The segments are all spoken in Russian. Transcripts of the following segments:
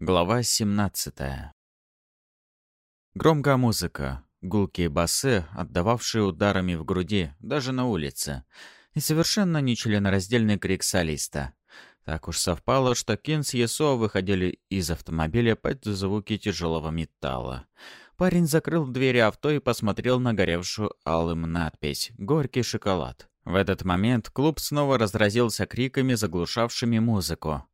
Глава 17 Громкая музыка, гулкие басы, отдававшие ударами в груди, даже на улице, и совершенно нечленораздельный крик солиста. Так уж совпало, что Кин с Есо выходили из автомобиля под звуки тяжелого металла. Парень закрыл двери авто и посмотрел на горевшую алым надпись «Горький шоколад». В этот момент клуб снова разразился криками, заглушавшими музыку.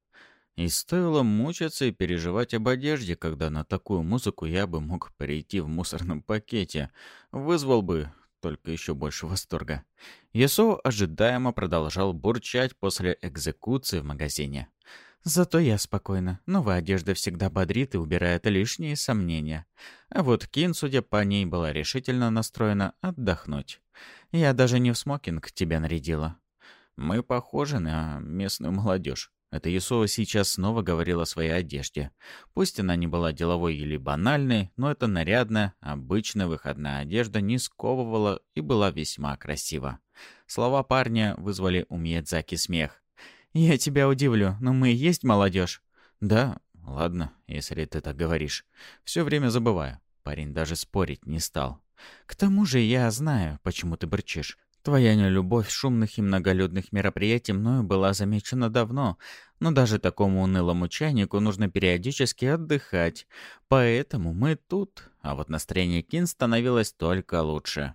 И стоило мучиться и переживать об одежде, когда на такую музыку я бы мог прийти в мусорном пакете. Вызвал бы только еще больше восторга. Ясо ожидаемо продолжал бурчать после экзекуции в магазине. Зато я спокойна. Новая одежда всегда бодрит и убирает лишние сомнения. А вот Кин, судя по ней, была решительно настроена отдохнуть. Я даже не в смокинг тебя нарядила. Мы похожи на местную молодежь. Это Исова сейчас снова говорила о своей одежде. Пусть она не была деловой или банальной, но эта нарядная, обычная выходная одежда не сковывала и была весьма красива. Слова парня вызвали у Миядзаки смех. «Я тебя удивлю, но мы и есть молодежь». «Да, ладно, если ты так говоришь. Все время забываю». Парень даже спорить не стал. «К тому же я знаю, почему ты бурчишь. Твоя нелюбовь шумных и многолюдных мероприятий мною была замечена давно, но даже такому унылому чайнику нужно периодически отдыхать. Поэтому мы тут, а вот настроение Кин становилось только лучше.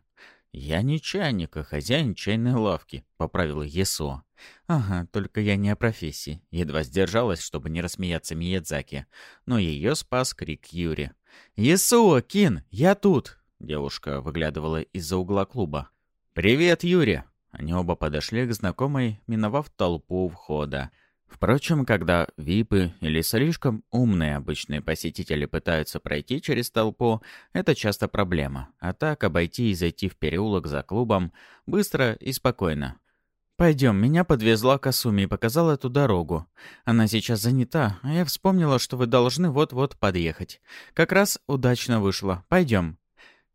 «Я не чайник, а хозяин чайной лавки», — поправил Есо. «Ага, только я не о профессии». Едва сдержалась, чтобы не рассмеяться Миядзаки. Но ее спас крик Юри. «Есо, Кин, я тут!» Девушка выглядывала из-за угла клуба. «Привет, Юрий!» Они оба подошли к знакомой, миновав толпу входа. Впрочем, когда випы или слишком умные обычные посетители пытаются пройти через толпу, это часто проблема. А так обойти и зайти в переулок за клубом быстро и спокойно. «Пойдем, меня подвезла Касуми и показала эту дорогу. Она сейчас занята, а я вспомнила, что вы должны вот-вот подъехать. Как раз удачно вышло. Пойдем».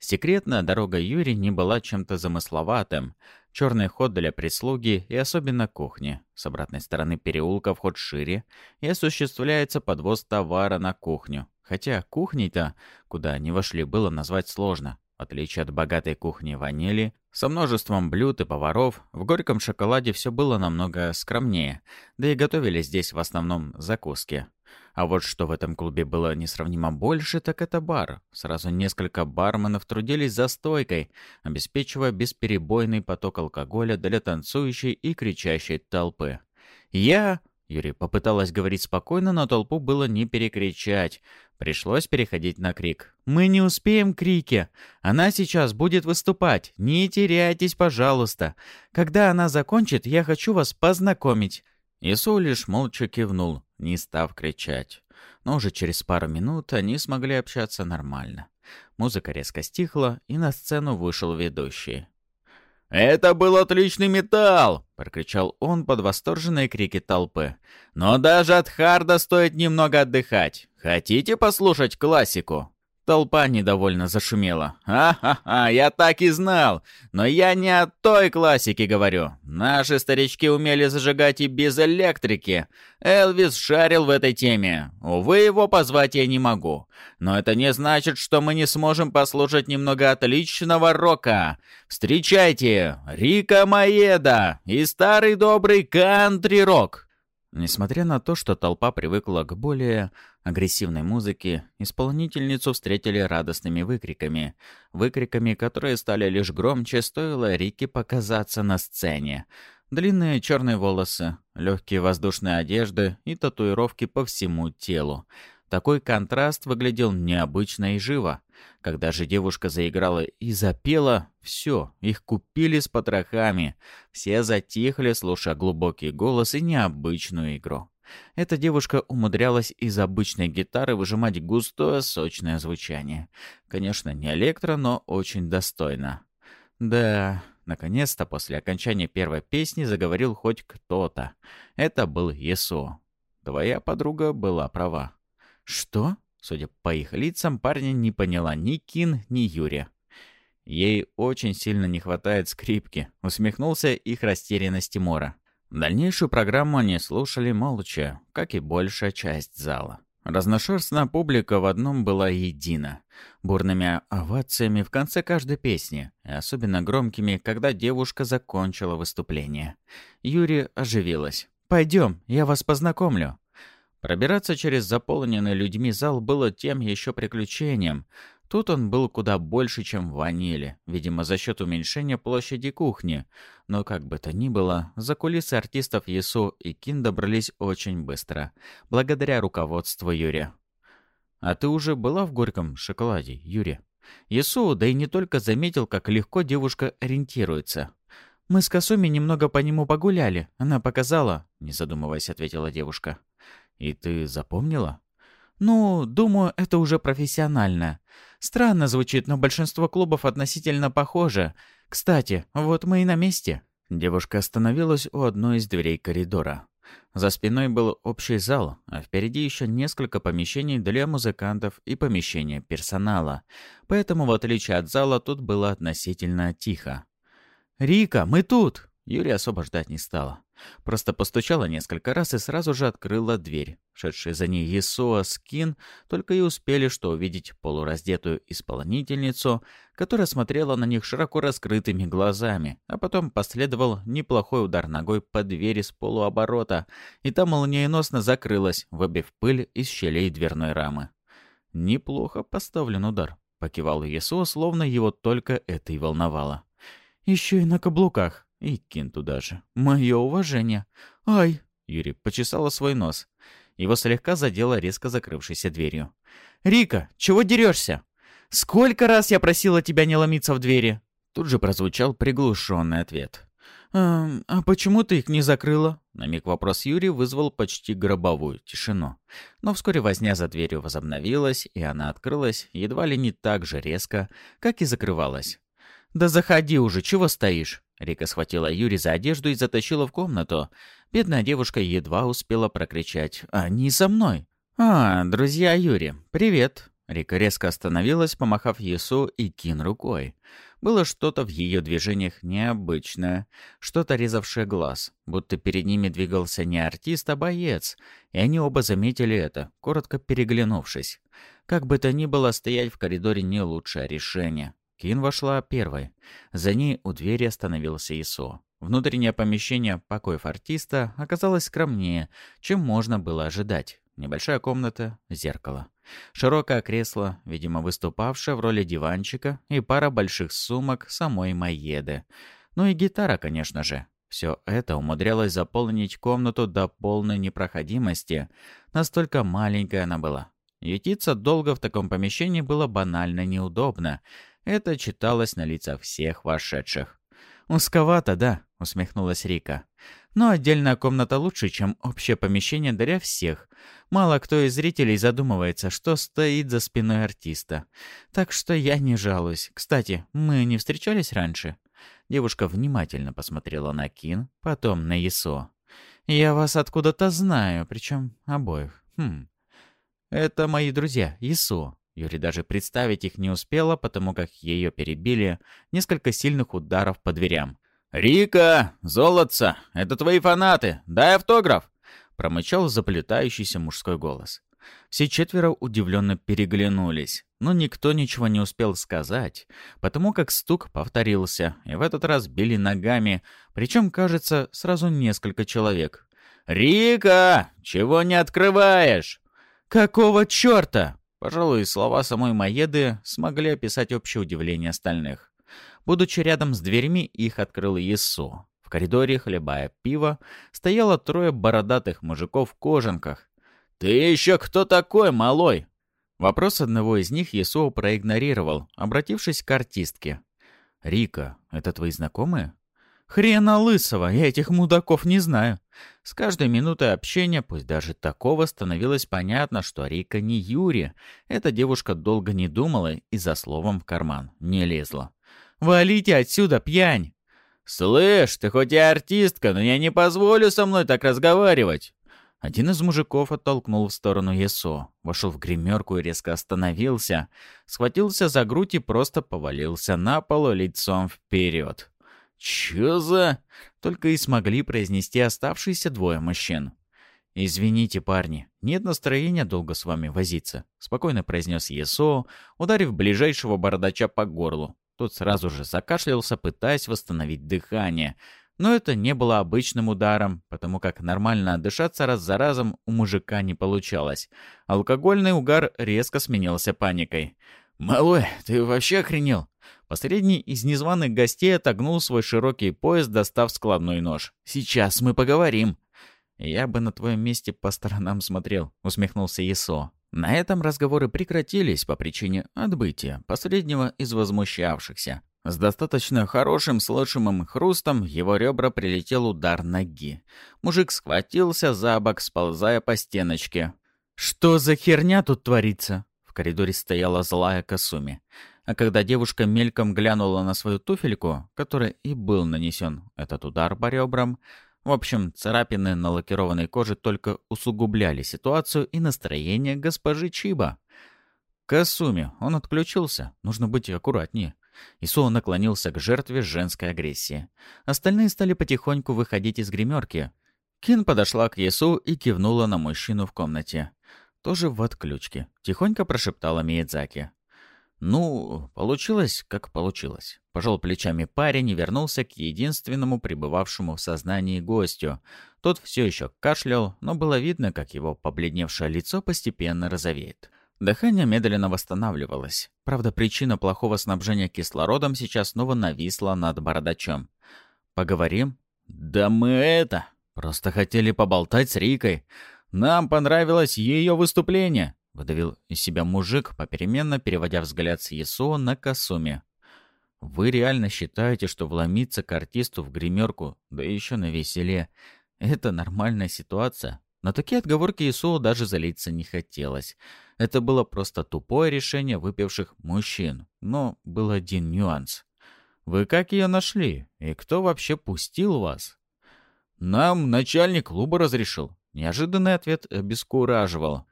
Секретная дорога Юри не была чем-то замысловатым. Черный ход для прислуги и особенно кухни. С обратной стороны переулка вход шире и осуществляется подвоз товара на кухню. Хотя кухней-то, куда они вошли, было назвать сложно. В отличие от богатой кухни ванили, со множеством блюд и поваров, в горьком шоколаде все было намного скромнее, да и готовили здесь в основном закуски. А вот что в этом клубе было несравнимо больше, так это бар. Сразу несколько барменов трудились за стойкой, обеспечивая бесперебойный поток алкоголя для танцующей и кричащей толпы. «Я...» Юрий попыталась говорить спокойно, но толпу было не перекричать. Пришлось переходить на крик. «Мы не успеем крики! Она сейчас будет выступать! Не теряйтесь, пожалуйста! Когда она закончит, я хочу вас познакомить!» Ису лишь молча кивнул, не став кричать. Но уже через пару минут они смогли общаться нормально. Музыка резко стихла, и на сцену вышел ведущий. «Это был отличный металл!» — прокричал он под восторженные крики толпы. «Но даже от харда стоит немного отдыхать. Хотите послушать классику?» Толпа недовольно зашумела. «Ха-ха-ха, я так и знал! Но я не о той классике говорю. Наши старички умели зажигать и без электрики. Элвис шарил в этой теме. Увы, его позвать я не могу. Но это не значит, что мы не сможем послушать немного отличного рока. Встречайте, Рика Маеда и старый добрый кантри-рок!» Несмотря на то, что толпа привыкла к более агрессивной музыке, исполнительницу встретили радостными выкриками. Выкриками, которые стали лишь громче, стоило Рике показаться на сцене. Длинные черные волосы, легкие воздушные одежды и татуировки по всему телу. Такой контраст выглядел необычно и живо. Когда же девушка заиграла и запела, все, их купили с потрохами. Все затихли, слушая глубокий голос и необычную игру. Эта девушка умудрялась из обычной гитары выжимать густое, сочное звучание. Конечно, не электро, но очень достойно. Да, наконец-то после окончания первой песни заговорил хоть кто-то. Это был Есо. Твоя подруга была права. «Что?» Судя по их лицам, парня не поняла ни Кин, ни Юрия. Ей очень сильно не хватает скрипки, усмехнулся их растерянность Тимура. Дальнейшую программу они слушали молча, как и большая часть зала. Разношерстная публика в одном была едина. Бурными овациями в конце каждой песни, и особенно громкими, когда девушка закончила выступление. Юрий оживилась. «Пойдем, я вас познакомлю». Пробираться через заполненный людьми зал было тем еще приключением. Тут он был куда больше, чем в ваниле, видимо, за счет уменьшения площади кухни. Но как бы то ни было, за кулисы артистов Есу и Кин добрались очень быстро, благодаря руководству Юрия. «А ты уже была в горьком шоколаде, Юрия?» Есу, да и не только заметил, как легко девушка ориентируется. «Мы с Касуми немного по нему погуляли. Она показала», — не задумываясь, ответила девушка. «И ты запомнила?» «Ну, думаю, это уже профессионально. Странно звучит, но большинство клубов относительно похоже. Кстати, вот мы и на месте». Девушка остановилась у одной из дверей коридора. За спиной был общий зал, а впереди еще несколько помещений для музыкантов и помещения персонала. Поэтому, в отличие от зала, тут было относительно тихо. «Рика, мы тут!» Юрий особо ждать не стала. Просто постучала несколько раз и сразу же открыла дверь. Шедшие за ней Есуа с Кин только и успели что увидеть полураздетую исполнительницу, которая смотрела на них широко раскрытыми глазами, а потом последовал неплохой удар ногой по двери с полуоборота, и та молниеносно закрылась, выбив пыль из щелей дверной рамы. «Неплохо поставлен удар», — покивал Есуа, словно его только это и волновало. «Еще и на каблуках», и Кин туда же. Мое уважение. Ай! Юрий почесала свой нос. Его слегка задело резко закрывшейся дверью. «Рика, чего дерешься? Сколько раз я просила тебя не ломиться в двери?» Тут же прозвучал приглушенный ответ. «Эм, «А почему ты их не закрыла?» На миг вопрос Юрия вызвал почти гробовую тишину. Но вскоре возня за дверью возобновилась, и она открылась едва ли не так же резко, как и закрывалась. «Да заходи уже, чего стоишь?» Рика схватила Юри за одежду и затащила в комнату. Бедная девушка едва успела прокричать «Они со мной!» «А, друзья Юри, привет!» Рика резко остановилась, помахав Есу и Кин рукой. Было что-то в ее движениях необычное, что-то резавшее глаз, будто перед ними двигался не артист, а боец, и они оба заметили это, коротко переглянувшись. Как бы то ни было, стоять в коридоре не лучшее решение. Кин вошла первой. За ней у двери остановился Исо. Внутреннее помещение покоев артиста оказалось скромнее, чем можно было ожидать. Небольшая комната, зеркало. Широкое кресло, видимо, выступавшее в роли диванчика, и пара больших сумок самой Майеды. Ну и гитара, конечно же. Все это умудрялось заполнить комнату до полной непроходимости. Настолько маленькая она была. Ютиться долго в таком помещении было банально неудобно. Это читалось на лицах всех вошедших. «Узковато, да», — усмехнулась Рика. «Но отдельная комната лучше, чем общее помещение для всех. Мало кто из зрителей задумывается, что стоит за спиной артиста. Так что я не жалуюсь. Кстати, мы не встречались раньше?» Девушка внимательно посмотрела на Кин, потом на Есо. «Я вас откуда-то знаю, причем обоих. Хм. Это мои друзья, Есо. Юри даже представить их не успела, потому как ее перебили несколько сильных ударов по дверям. «Рика! Золотца! Это твои фанаты! Дай автограф!» Промычал заплетающийся мужской голос. Все четверо удивленно переглянулись, но никто ничего не успел сказать, потому как стук повторился, и в этот раз били ногами, причем, кажется, сразу несколько человек. «Рика! Чего не открываешь?» «Какого черта?» Пожалуй, слова самой Маеды смогли описать общее удивление остальных. Будучи рядом с дверьми, их открыл Есу. В коридоре, хлебая пиво, стояло трое бородатых мужиков в кожанках. «Ты еще кто такой, малой?» Вопрос одного из них Есу проигнорировал, обратившись к артистке. «Рика, это твои знакомые?» Хрена лысого, я этих мудаков не знаю. С каждой минутой общения, пусть даже такого, становилось понятно, что Рика не Юри. Эта девушка долго не думала и за словом в карман не лезла. «Валите отсюда, пьянь!» «Слышь, ты хоть и артистка, но я не позволю со мной так разговаривать!» Один из мужиков оттолкнул в сторону Есо, вошел в гримерку и резко остановился, схватился за грудь и просто повалился на пол лицом вперед. «Чё за...» — только и смогли произнести оставшиеся двое мужчин. «Извините, парни, нет настроения долго с вами возиться», — спокойно произнес Есо, ударив ближайшего бородача по горлу. Тот сразу же закашлялся, пытаясь восстановить дыхание. Но это не было обычным ударом, потому как нормально дышаться раз за разом у мужика не получалось. Алкогольный угар резко сменился паникой. «Малой, ты вообще охренел?» Последний из незваных гостей отогнул свой широкий пояс, достав складной нож. «Сейчас мы поговорим». «Я бы на твоем месте по сторонам смотрел», — усмехнулся Есо. На этом разговоры прекратились по причине отбытия последнего из возмущавшихся. С достаточно хорошим слышимым хрустом его ребра прилетел удар ноги. Мужик схватился за бок, сползая по стеночке. «Что за херня тут творится?» Коридоре стояла злая Касуми. А когда девушка мельком глянула на свою туфельку, которой и был нанесен этот удар по ребрам, в общем, царапины на лакированной коже только усугубляли ситуацию и настроение госпожи Чиба. Касуми, он отключился, нужно быть аккуратнее. Исуо наклонился к жертве женской агрессии. Остальные стали потихоньку выходить из гримерки. Кин подошла к Ясу и кивнула на мужчину в комнате. Тоже в отключке. Тихонько прошептала Миядзаки. «Ну, получилось, как получилось». Пожал плечами парень и вернулся к единственному пребывавшему в сознании гостю. Тот все еще кашлял, но было видно, как его побледневшее лицо постепенно розовеет. Дыхание медленно восстанавливалось. Правда, причина плохого снабжения кислородом сейчас снова нависла над бородачом. «Поговорим?» «Да мы это... Просто хотели поболтать с Рикой. Нам понравилось ее выступление. Выдавил из себя мужик, попеременно переводя взгляд с Ясуо на Касуми. «Вы реально считаете, что вломиться к артисту в гримерку, да еще на веселе, это нормальная ситуация?» На такие отговорки Исуо даже залиться не хотелось. Это было просто тупое решение выпивших мужчин. Но был один нюанс. «Вы как ее нашли? И кто вообще пустил вас?» «Нам начальник клуба разрешил». Неожиданный ответ обескураживал.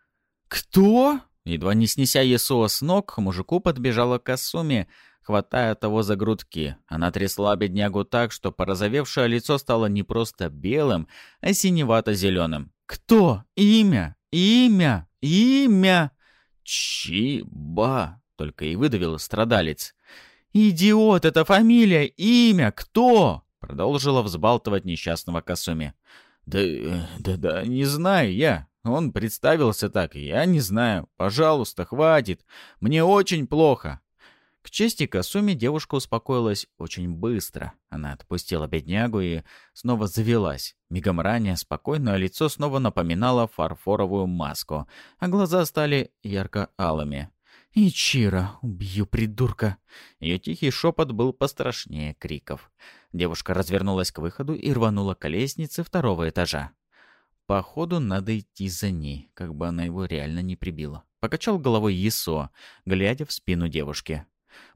«Кто?» Едва не снеся Есуа с ног, мужику подбежала к Касуми, хватая того за грудки. Она трясла беднягу так, что порозовевшее лицо стало не просто белым, а синевато-зеленым. «Кто? Имя? Имя? Имя?» «Чиба!» — только и выдавил страдалец. «Идиот, это фамилия, имя, кто?» — продолжила взбалтывать несчастного Касуми. «Да, да, да, не знаю я. Он представился так, я не знаю. Пожалуйста, хватит. Мне очень плохо. К чести Касуми девушка успокоилась очень быстро. Она отпустила беднягу и снова завелась. Мигом ранее спокойное лицо снова напоминало фарфоровую маску, а глаза стали ярко-алыми. «Ичиро, убью придурка!» Ее тихий шепот был пострашнее криков. Девушка развернулась к выходу и рванула к лестнице второго этажа. Походу, надо идти за ней, как бы она его реально не прибила. Покачал головой Есо, глядя в спину девушки.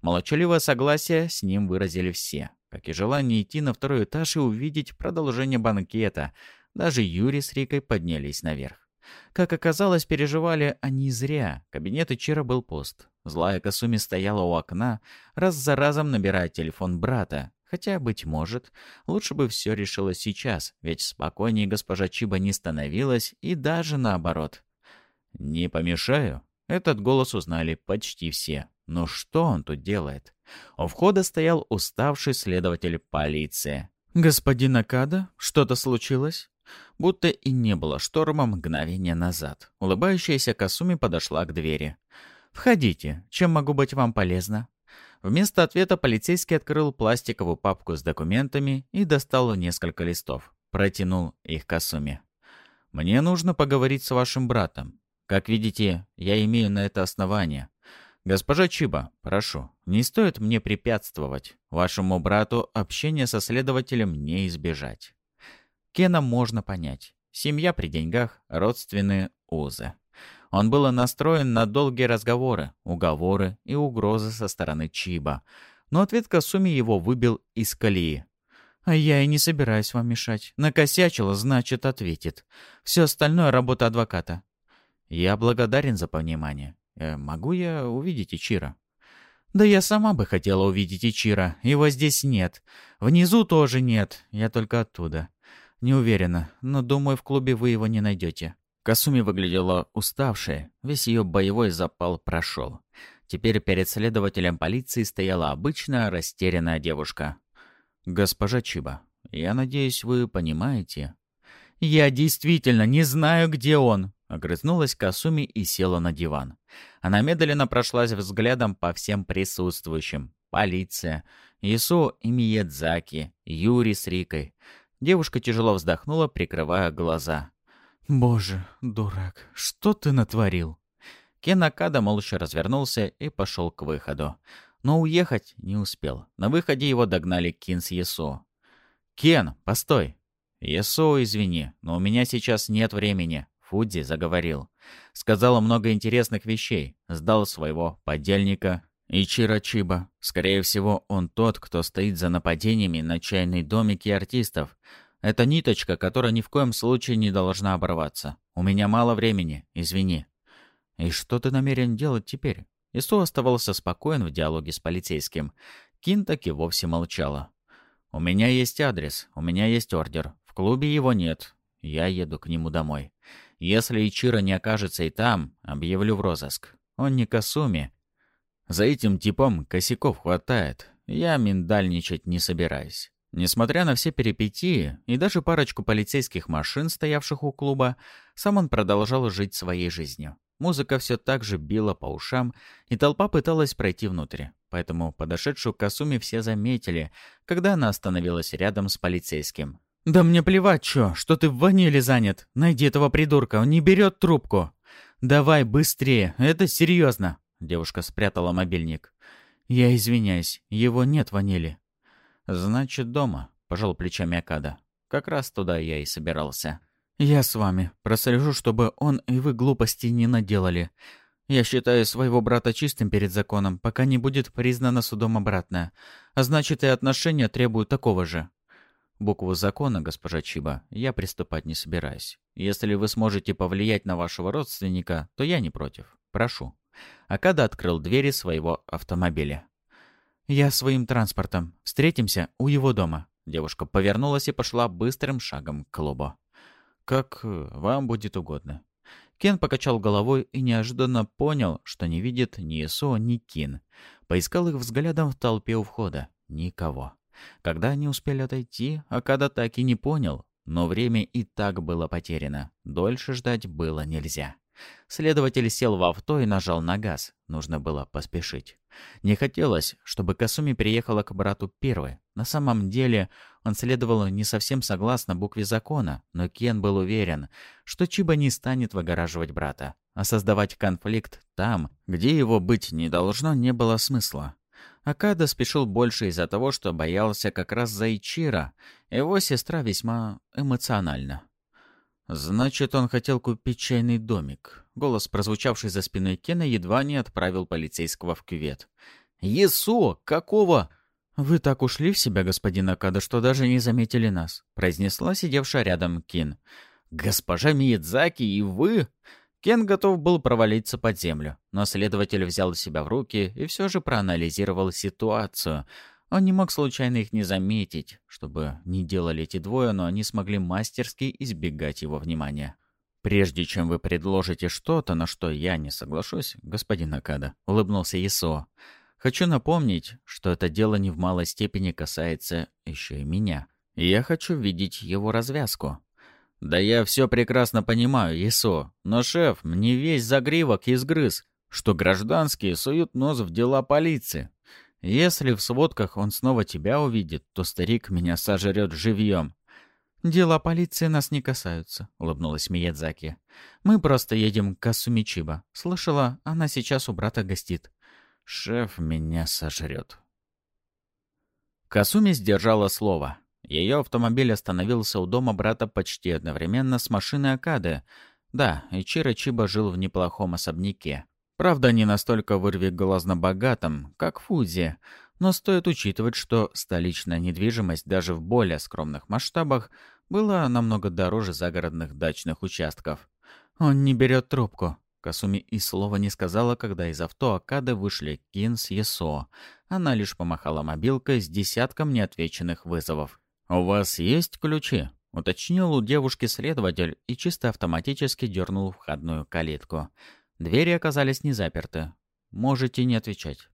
Молчаливое согласие с ним выразили все, как и желание идти на второй этаж и увидеть продолжение банкета. Даже Юрий с Рикой поднялись наверх. Как оказалось, переживали они зря. Кабинет Ичира был пуст. Злая Касуми стояла у окна, раз за разом набирая телефон брата, Хотя, быть может, лучше бы все решилось сейчас, ведь спокойнее госпожа Чиба не становилась, и даже наоборот. «Не помешаю?» Этот голос узнали почти все. Но что он тут делает? У входа стоял уставший следователь полиции. «Господин Акада, что-то случилось?» Будто и не было шторма мгновения назад. Улыбающаяся Касуми подошла к двери. «Входите. Чем могу быть вам полезна?» Вместо ответа полицейский открыл пластиковую папку с документами и достал несколько листов. Протянул их Касуми. «Мне нужно поговорить с вашим братом. Как видите, я имею на это основание. Госпожа Чиба, прошу, не стоит мне препятствовать. Вашему брату общение со следователем не избежать». Кена можно понять. Семья при деньгах, родственные узы. Он был настроен на долгие разговоры, уговоры и угрозы со стороны Чиба. Но ответ Касуми его выбил из колеи. «А я и не собираюсь вам мешать. Накосячила, значит, ответит. Все остальное — работа адвоката». «Я благодарен за понимание. Э, могу я увидеть Ичира?» «Да я сама бы хотела увидеть Ичира. Его здесь нет. Внизу тоже нет. Я только оттуда. «Не уверена, но, думаю, в клубе вы его не найдете». Касуми выглядела уставшей, весь ее боевой запал прошел. Теперь перед следователем полиции стояла обычная растерянная девушка. «Госпожа Чиба, я надеюсь, вы понимаете...» «Я действительно не знаю, где он!» Огрызнулась Касуми и села на диван. Она медленно прошлась взглядом по всем присутствующим. Полиция, Ису и Миядзаки, Юри с Рикой. Девушка тяжело вздохнула, прикрывая глаза. «Боже, дурак, что ты натворил?» Кен Акада молча развернулся и пошел к выходу. Но уехать не успел. На выходе его догнали Кин с Есо. «Кен, постой!» «Есо, извини, но у меня сейчас нет времени», — Фудзи заговорил. Сказал много интересных вещей, сдал своего подельника Ичиро Чиба. Скорее всего, он тот, кто стоит за нападениями на чайные домики артистов. Это ниточка, которая ни в коем случае не должна оборваться. У меня мало времени, извини. «И что ты намерен делать теперь?» Ису оставался спокоен в диалоге с полицейским. Кин так и вовсе молчала. «У меня есть адрес, у меня есть ордер. В клубе его нет. Я еду к нему домой. Если Ичиро не окажется и там, объявлю в розыск. Он не Касуми. За этим типом косяков хватает. Я миндальничать не собираюсь». Несмотря на все перипетии и даже парочку полицейских машин, стоявших у клуба, сам он продолжал жить своей жизнью. Музыка все так же била по ушам, и толпа пыталась пройти внутрь. Поэтому подошедшую к Касуми все заметили, когда она остановилась рядом с полицейским. «Да мне плевать, чё, что ты в ваниле занят. Найди этого придурка, он не берет трубку». «Давай быстрее, это серьезно. Девушка спрятала мобильник. «Я извиняюсь, его нет в ванили». «Значит, дома», — пожал плечами Акада. «Как раз туда я и собирался». «Я с вами. Прослежу, чтобы он и вы глупости не наделали. Я считаю своего брата чистым перед законом, пока не будет признано судом обратное. А значит, и отношения требуют такого же». Букву закона, госпожа Чиба, я приступать не собираюсь. Если вы сможете повлиять на вашего родственника, то я не против. Прошу. Акада открыл двери своего автомобиля. «Я своим транспортом. Встретимся у его дома». Девушка повернулась и пошла быстрым шагом к клубу. «Как э, вам будет угодно». Кен покачал головой и неожиданно понял, что не видит ни Исо, ни Кин. Поискал их взглядом в толпе у входа. Никого. Когда они успели отойти, Акада так и не понял. Но время и так было потеряно. Дольше ждать было нельзя. Следователь сел в авто и нажал на газ. Нужно было поспешить. Не хотелось, чтобы Касуми приехала к брату первой. На самом деле, он следовал не совсем согласно букве закона, но Кен был уверен, что Чиба не станет выгораживать брата. А создавать конфликт там, где его быть не должно, не было смысла. Акада спешил больше из-за того, что боялся как раз за Ичира. Его сестра весьма эмоциональна. «Значит, он хотел купить чайный домик». Голос, прозвучавший за спиной Кена, едва не отправил полицейского в кювет. «Есо! Какого?» «Вы так ушли в себя, господин Акада, что даже не заметили нас», — произнесла сидевшая рядом Кин. «Госпожа Миядзаки и вы?» Кен готов был провалиться под землю, но следователь взял себя в руки и все же проанализировал ситуацию — он не мог случайно их не заметить, чтобы не делали эти двое, но они смогли мастерски избегать его внимания. «Прежде чем вы предложите что-то, на что я не соглашусь, господин Акада», — улыбнулся Исо, — «хочу напомнить, что это дело не в малой степени касается еще и меня. Я хочу видеть его развязку». «Да я все прекрасно понимаю, Исо, но шеф мне весь загривок изгрыз, что гражданские суют нос в дела полиции. Если в сводках он снова тебя увидит, то старик меня сожрет живьем. «Дела полиции нас не касаются», — улыбнулась Миядзаки. «Мы просто едем к Касумичиба. Слышала, она сейчас у брата гостит». «Шеф меня сожрет». Касуми сдержала слово. Ее автомобиль остановился у дома брата почти одновременно с машиной Акады. Да, Ичиро Чиба жил в неплохом особняке. Правда, не настолько вырви глазно богатым, как Фудзи, но стоит учитывать, что столичная недвижимость даже в более скромных масштабах была намного дороже загородных дачных участков. Он не берет трубку. Касуми и слова не сказала, когда из авто Акады вышли Кин с Есо. Она лишь помахала мобилкой с десятком неотвеченных вызовов. «У вас есть ключи?» Уточнил у девушки следователь и чисто автоматически дернул входную калитку. Двери оказались не заперты. Можете не отвечать.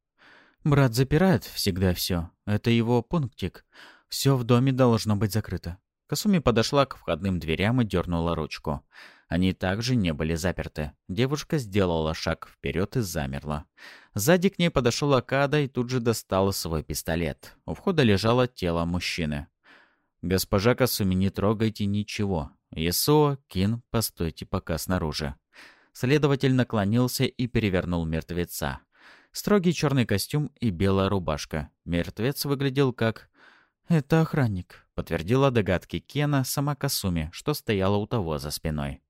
Брат запирает всегда все. Это его пунктик. Все в доме должно быть закрыто. Касуми подошла к входным дверям и дернула ручку. Они также не были заперты. Девушка сделала шаг вперед и замерла. Сзади к ней подошел Акада и тут же достал свой пистолет. У входа лежало тело мужчины. «Госпожа Касуми, не трогайте ничего. Исуо, Кин, постойте пока снаружи». Следователь наклонился и перевернул мертвеца. Строгий черный костюм и белая рубашка. Мертвец выглядел как... «Это охранник», — подтвердила догадки Кена сама Касуми, что стояла у того за спиной.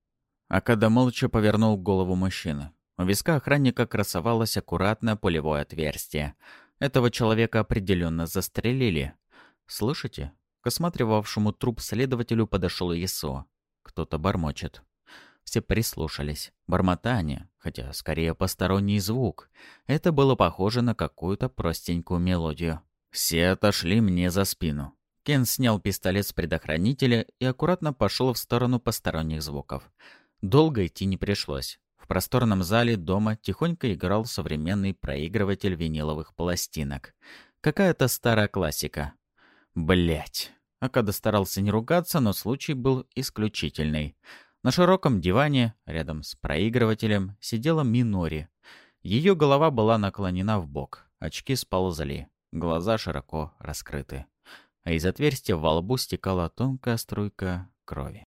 Акада молча повернул голову мужчины. У виска охранника красовалось аккуратное пулевое отверстие. Этого человека определенно застрелили. «Слышите?» К осматривавшему труп следователю подошел Исо. Кто-то бормочет. Все прислушались. Бормотание, хотя скорее посторонний звук. Это было похоже на какую-то простенькую мелодию. Все отошли мне за спину. Кен снял пистолет с предохранителя и аккуратно пошел в сторону посторонних звуков. Долго идти не пришлось. В просторном зале дома тихонько играл современный проигрыватель виниловых пластинок. Какая-то старая классика. Блять. Акада старался не ругаться, но случай был исключительный. На широком диване, рядом с проигрывателем, сидела Минори. Ее голова была наклонена в бок, очки сползали, глаза широко раскрыты. А из отверстия во лбу стекала тонкая струйка крови.